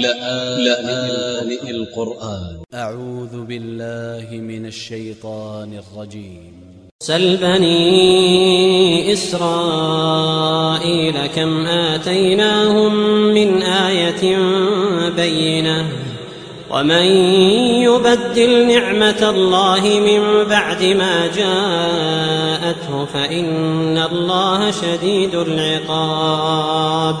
لآن القرآن. أ ع و ذ ب ا ل ل ه من ا ل ش ي ط ا ن ا ل ج ي م سل بني إسرائيل كم آتيناهم من آية بينة ومن يبدل نعمة الله من بعد ما جاءته فإن الله شديد العقاب.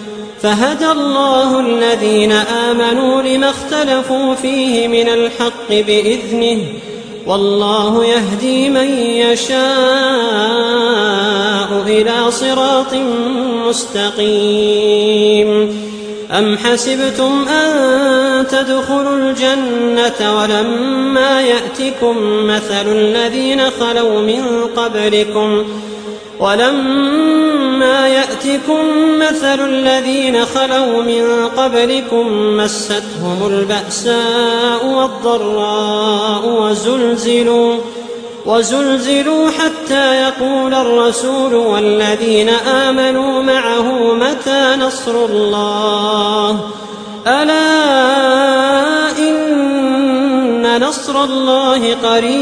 فهدى الله الذين آمنوا لما اختلفوا فيه من الحق بإذنه والله يهدي من يشاء إلى صراط مستقيم. أم حسبتم أن تدخلوا الجنة ولما يأتكم مثل الذين خلوا من قبلكم ولما يأتكم مثل الذين خلوا من قبلكم مستهم البأساء والضراء وزلزلوا وزلزلوا حتى يقول الرسول والذين آمنوا معه متى نصر الله؟ ألا إن نصر الله قريب.